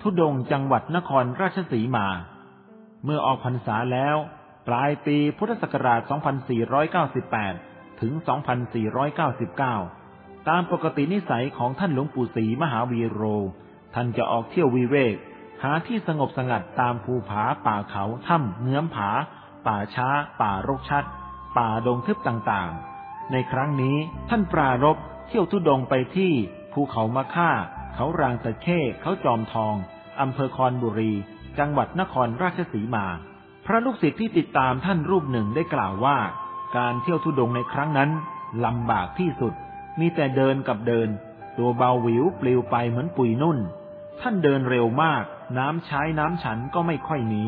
ทุดงจังหวัดนครราชสีมา เมื่อออกพรรษาแล้ว ปลายปีพุทธศักราช 2498 ถึง 2499 ตามปกตินิสัยของท่านหลวงปู่ศรีมหาวีโร ท่านจะออกเที่ยววิเวก หาที่สงบสงัดตามภูผาป่าเขาถ้ำเงื้อมผา ป่าช้า ป่ารกชัด ป่าดงทึบต่างๆ ในครั้งนี้ท่านปรารบเที่ยวทุดงไปที่ภูเขามะค่า เขารางตะเข้เขาจอมทอง อำเภอคอนบุรี จังหวัดนครราชสีมา พระลูกศิษย์ที่ติดตามท่านรูปหนึ่งได้กล่าวว่า การเที่ยวทุดงในครั้งนั้นลำบากที่สุด มีแต่เดินกับเดิน ตัวเบาหวิวปลิวไปเหมือนปุยนุ่น ท่านเดินเร็วมาก น้ำใช้น้ำฉันก็ไม่ค่อยมี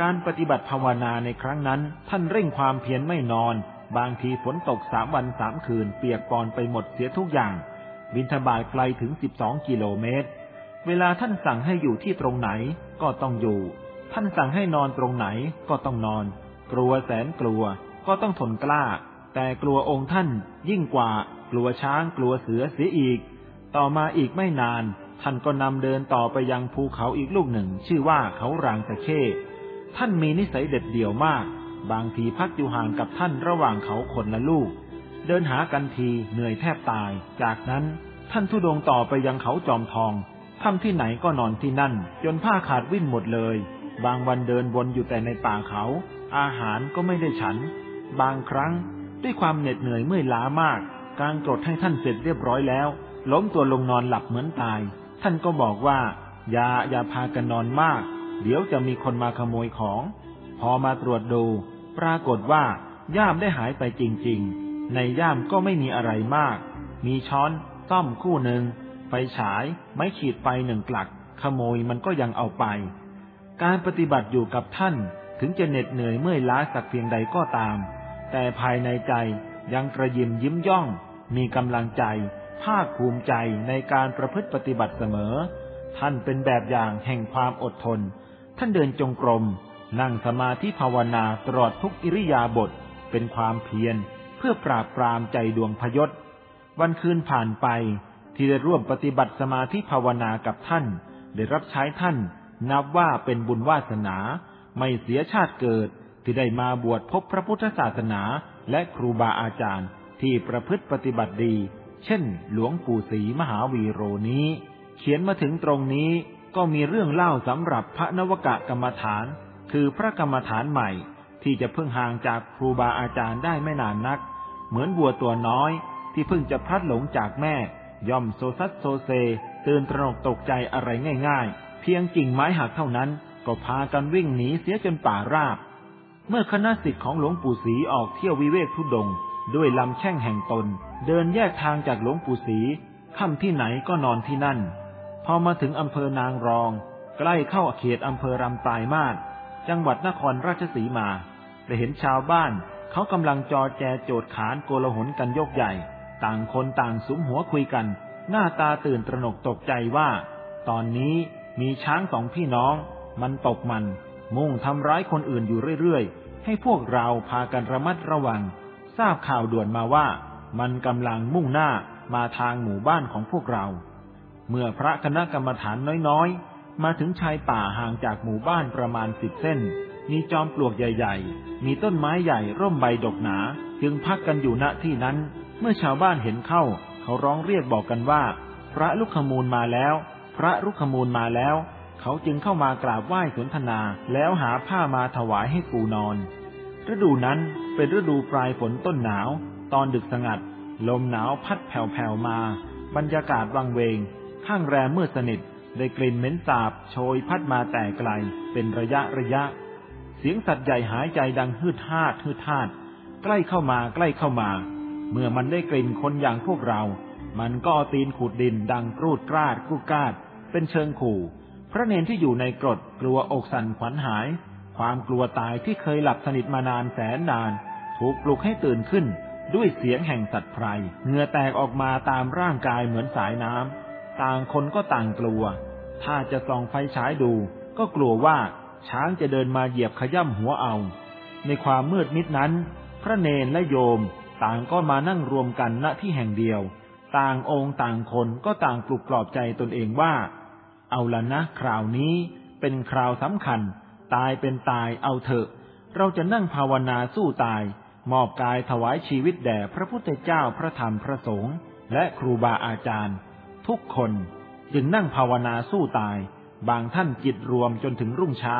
การปฏิบัติภาวนาในครั้งนั้น ท่านเร่งความเพียรไม่นอน บางทีฝนตกสามวันสามคืน เปียกปอนไปหมดเสียทุกอย่าง บินทบาทไกลถึงสิบสองกิโลเมตร เวลาท่านสั่งให้อยู่ที่ตรงไหนก็ต้องอยู่ ท่านสั่งให้นอนตรงไหนก็ต้องนอน กลัวแสนกลัวก็ต้องทนกล้า แต่กลัวองค์ท่านยิ่งกว่า กลัวช้างกลัวเสือเสียอีก ต่อมาอีกไม่นาน ท่านก็นำเดินต่อไปยังภูเขาอีกลูกหนึ่ง ชื่อว่าเขารางตะเข้ ท่านมีนิสัยเด็ดเดี่ยวมาก บางทีพักอยู่ห่างกับท่านระหว่างเขาคนละลูก เดินหากันทีเหนื่อยแทบตาย จากนั้นท่านทุดงต่อไปยังเขาจอมทองทำที่ไหนก็นอนที่นั่น จนผ้าขาดวิ่นหมดเลย บางวันเดินวนอยู่แต่ในป่าเขา อาหารก็ไม่ได้ฉัน บางครั้งด้วยความเหน็ดเหนื่อยเมื่อยล้ามาก การกรดให้ท่านเสร็จเรียบร้อยแล้ว ล้มตัวลงนอนหลับเหมือนตาย ท่านก็บอกว่า อย่าอย่าพากันนอนมาก เดี๋ยวจะมีคนมาขโมยของ พอมาตรวจดู ปรากฏว่าย่ามได้หายไปจริง ๆ ในย่ามก็ไม่มีอะไรมาก มีช้อนซ่อมคู่หนึ่ง ไฟฉาย ไม้ขีดไฟหนึ่งกลัก ขโมยมันก็ยังเอาไป การปฏิบัติอยู่กับท่านถึงจะเหน็ดเหนื่อยเมื่อยล้าสักเพียงใดก็ตาม แต่ภายในใจยังกระยิมยิ้มย่อง มีกำลังใจ ภาคภูมิใจในการประพฤติปฏิบัติเสมอ ท่านเป็นแบบอย่างแห่งความอดทน ท่านเดินจงกรม นั่งสมาธิภาวนาตลอดทุกอิริยาบถเป็นความเพียร เพื่อปราบปรามใจดวงพยศ วันคืนผ่านไปที่ได้ร่วมปฏิบัติสมาธิภาวนากับท่าน ได้รับใช้ท่าน นับว่าเป็นบุญวาสนา ไม่เสียชาติเกิดที่ได้มาบวชพบพระพุทธศาสนาและครูบาอาจารย์ที่ประพฤติปฏิบัติดี เช่น หลวงปู่ศรีมหาวีโรนี้ เขียนมาถึงตรงนี้ก็มีเรื่องเล่าสำหรับพระนวกะกรรมฐาน คือพระกรรมฐานใหม่ ที่จะเพิ่งห่างจากครูบาอาจารย์ได้ไม่นานนัก เหมือนวัวตัวน้อย ที่เพิ่งจะพลัดหลงจากแม่ ย่อมโซซัสโซเซ ตื่นตระหนกตกใจอะไรง่าย ๆ เพียงกิ่งไม้หักเท่านั้น ก็พากันวิ่งหนีเสียจนป่าราบ เมื่อคณะสิทธิ์ของหลวงปู่ศรีออกเที่ยววิเวกทุดง ด้วยลำแช่งแห่งตน เดินแยกทางจากหลวงปู่ศรีค่ำที่ไหนก็นอนที่นั่น พอมาถึงอำเภอนางรอง ใกล้เข้าเขตอำเภอรำปลายมาศจังหวัดนครราชสีมาได้เห็นชาวบ้าน เขากำลังจอแจโจดขานโกลหนกันยกใหญ่ ต่างคนต่างสุมหัวคุยกัน หน้าตาตื่นตระหนกตกใจว่า ตอนนี้มีช้างสองพี่น้อง มันตกมัน มุ่งทำร้ายคนอื่นอยู่เรื่อยๆ ให้พวกเราพากันระมัดระวัง ทราบข่าวด่วนมาว่า มันกำลังมุ่งหน้ามาทางหมู่บ้านของพวกเรา เมื่อพระคณะกรรมฐานน้อยๆ มาถึงชายป่าห่างจากหมู่บ้านประมาณสิบเส้น มีจอมปลวกใหญ่ ๆ มีต้นไม้ใหญ่ร่มใบดกหนา จึงพักกันอยู่ณที่นั้น เมื่อชาวบ้านเห็นเข้า เขาร้องเรียกบอกกันว่า พระลุกขมูลมาแล้ว พระลุกขมูลมาแล้ว เขาจึงเข้ามากราบไหว้สนทนาแล้วหาผ้ามาถวายให้ปูนอน ฤดูนั้นเป็นฤดูปลายฝนต้นหนาว ตอนดึกสงัด ลมหนาวพัดแผ่วๆมา บรรยากาศวังเวง ข้างแรมมืดสนิทได้กลิ่นเหม็นสาบโชยพัดมาแต่ไกล เป็นระยะระยะ เสียงสัตว์ใหญ่หายใจดังฮืดฮาดฮืดฮาดใกล้เข้ามาใกล้เข้ามา เมื่อมันได้กลิ่นคนอย่างพวกเรา มันก็เอาตีนขูดดินดังกรูดกราดกูกาด เป็นเชิงขู่ พระเนนที่อยู่ในกรดกลัวอกสั่นขวัญหาย ความกลัวตายที่เคยหลับสนิทมานานแสนนาน ถูกปลุกให้ตื่นขึ้นด้วยเสียงแห่งสัตว์ไพรเหงื่อแตกออกมาตามร่างกายเหมือนสายน้ำต่างคนก็ต่างกลัว ถ้าจะส่องไฟฉายดู ก็กลัวว่า ช้างจะเดินมาเหยียบขย่ำหัวเอา ในความมืดมิดนั้น พระเนนและโยมต่างก็มานั่งรวมกันณที่แห่งเดียว ต่างองค์ต่างคนก็ต่างปลุกปลอบใจตนเองว่า เอาละนะคราวนี้เป็นคราวสำคัญ ตายเป็นตายเอาเถอะ เราจะนั่งภาวนาสู้ตาย มอบกายถวายชีวิตแด่พระพุทธเจ้าพระธรรมพระสงฆ์และครูบาอาจารย์ ทุกคนจึงนั่งภาวนาสู้ตาย บางท่านจิตรวมจนถึงรุ่งเช้า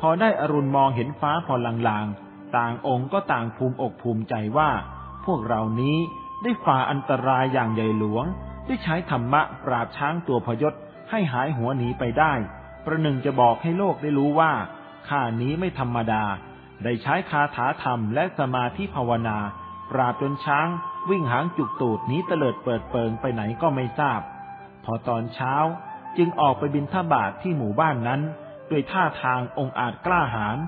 พอได้อรุณมองเห็นฟ้าพอลางๆ ต่างองค์ก็ต่างภูมิอกภูมิใจว่า พวกเรานี้ได้ฝ่าอันตรายอย่างใหญ่หลวง ได้ใช้ธรรมะปราบช้างตัวพยศให้หายหัวหนีไปได้ ประหนึ่งจะบอกให้โลกได้รู้ว่าข้านี้ไม่ธรรมดา ได้ใช้คาถาธรรมและสมาธิภาวนา ปราบจนช้าง วิ่งหางจุกตูดนี้เตลิดเปิดเปิงไปไหนก็ไม่ทราบ พอตอนเช้า จึงออกไปบินทบาทที่หมู่บ้านนั้น ด้วยท่าทางองอาจกล้าหาญ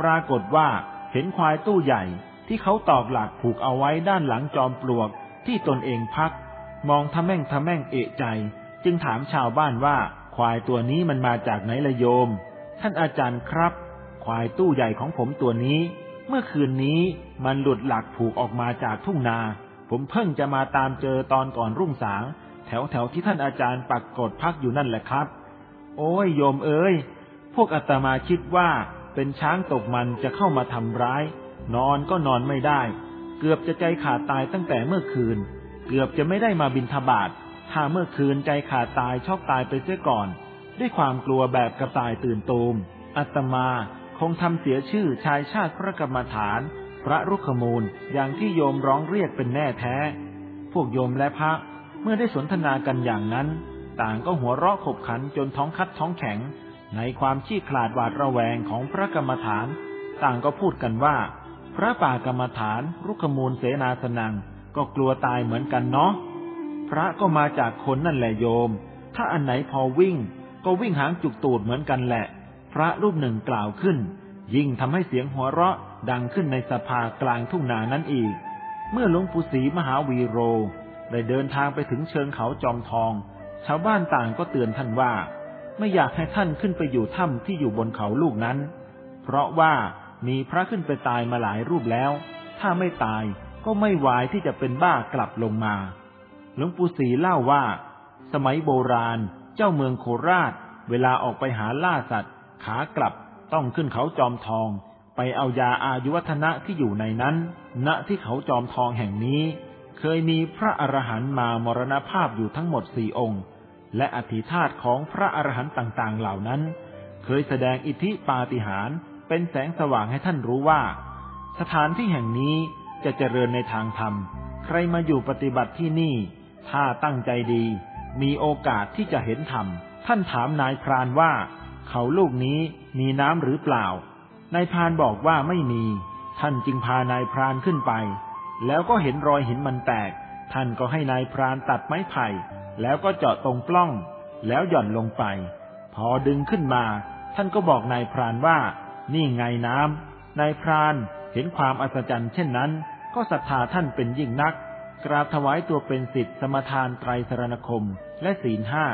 ปรากฏว่าเห็นควายตู้ใหญ่ที่เขาตอกหลักผูกเอาไว้ด้านหลังจอมปลวกที่ตนเองพัก มองทะแม่งทะแม่งเอะใจ จึงถามชาวบ้านว่า ควายตัวนี้มันมาจากไหนละโยม ท่านอาจารย์ครับ ควายตู้ใหญ่ของผมตัวนี้ เมื่อคืนนี้มันหลุดหลักผูกออกมาจากทุ่งนา ผมเพิ่งจะมาตามเจอตอนก่อนรุ่งสาง ถวแถวที่ท่านอาจารย์ปักกดพักอยู่นั่นแหละครับ โอ้ยโยมเอ้ยพวกอาตมาคิดว่าเป็นช้างตกมันจะเข้ามาทำร้าย นอนก็นอนไม่ได้ เกือบจะใจขาดตายตั้งแต่เมื่อคืน เกือบจะไม่ได้มาบินทบาทถ้าเมื่อคืนใจขาดตายชอกตายไปเสียก่อน ด้วยความกลัวแบบกระต่ายตื่นตูมอาตมาคงทำเสียชื่อชายชาติพระกรรมฐาน พระรุกขมูลอย่างที่โยมร้องเรียกเป็นแน่แท้ พวกโยมและพระ เมื่อได้สนทนากันอย่างนั้น ต่างก็หัวเราะขบขันจนท้องคัดท้องแข็ง ในความขี้ขลาดหวาดระแวงของพระกรรมฐาน ต่างก็พูดกันว่า พระป่ากรรมฐานรุกขมูลเสนาสนัง ก็กลัวตายเหมือนกันเนาะพระก็มาจากคนนั่นแหละโยม ถ้าอันไหนพอวิ่ง ก็วิ่งหางจุกตูดเหมือนกันแหละ พระรูปหนึ่งกล่าวขึ้น ยิ่งทำให้เสียงหัวเราะดังขึ้นในสภากลางทุ่งนานั้นอีก เมื่อหลวงปู่ศรีมหาวีโร ได้เดินทางไปถึงเชิงเขาจอมทอง ชาวบ้านต่างก็เตือนท่านว่า ไม่อยากให้ท่านขึ้นไปอยู่ถ้ำที่อยู่บนเขาลูกนั้น เพราะว่ามีพระขึ้นไปตายมาหลายรูปแล้ว ถ้าไม่ตายก็ไม่วายที่จะเป็นบ้ากลับลงมา หลวงปู่ศรีเล่าว่า สมัยโบราณ เจ้าเมืองโคราช เวลาออกไปหาล่าสัตว์ ขากลับต้องขึ้นเขาจอมทอง ไปเอายาอายุวัฒนะที่อยู่ในนั้น ณที่เขาจอมทองแห่งนี้ เคยมีพระอรหันต์มามรณภาพอยู่ทั้งหมดสี่องค์ และอธิธาตของพระอรหันต์ต่างๆ เหล่านั้น เคยแสดงอิทธิปาฏิหาริย์เป็นแสงสว่างให้ท่านรู้ว่า สถานที่แห่งนี้จะเจริญในทางธรรม ใครมาอยู่ปฏิบัติที่นี่ ถ้าตั้งใจดี มีโอกาสที่จะเห็นธรรม ท่านถามนายพรานว่า เขาลูกนี้มีน้ำหรือเปล่า นายพรานบอกว่าไม่มี ท่านจึงพานายพรานขึ้นไป แล้วก็เห็นรอยหินมันแตก ท่านก็ให้นายพรานตัดไม้ไผ่ แล้วก็เจาะตรงปล้อง แล้วหย่อนลงไป พอดึงขึ้นมา ท่านก็บอกนายพรานว่า นี่ไงน้ำนายพรานเห็นความอัศจรรย์เช่นนั้น ก็ศรัทธาท่านเป็นยิ่งนัก กราบถวายตัวเป็นสิทธิสมทานไตรสรณคมและศีลห้า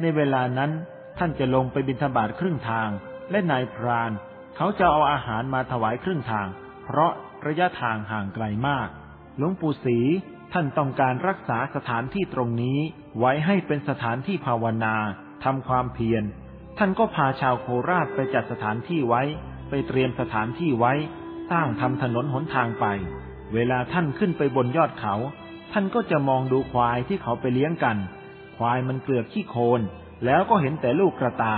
ในเวลานั้นท่านจะลงไปบิณฑบาตครึ่งทาง และนายพราน เขาจะเอาอาหารมาถวายครึ่งทาง เพราะระยะทางห่างไกลมาก หลวงปู่ศรีท่านต้องการรักษาสถานที่ตรงนี้ไว้ให้เป็นสถานที่ภาวนาทำความเพียร ท่านก็พาชาวโคราชไปจัดสถานที่ไว้ ไปเตรียมสถานที่ไว้ สร้างทำถนนหนทางไป เวลาท่านขึ้นไปบนยอดเขา ท่านก็จะมองดูควายที่เขาไปเลี้ยงกัน ควายมันเกลือกขี้โคลนแล้วก็เห็นแต่ลูกกระตา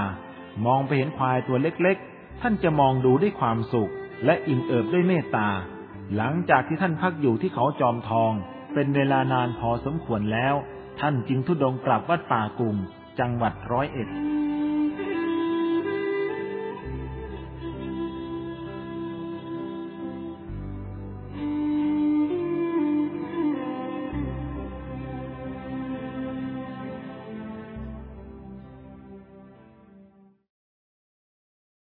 มองไปเห็นควายตัวเล็กๆ ท่านจะมองดูด้วยความสุข และอิ่มเอิบด้วยเมตตา หลังจากที่ท่านพักอยู่ที่เขาจอมทอง เป็นเวลานานพอสมควรแล้ว ท่านจึงทุดงกลับวัดป่ากุมจังหวัดร้อยเอ็ด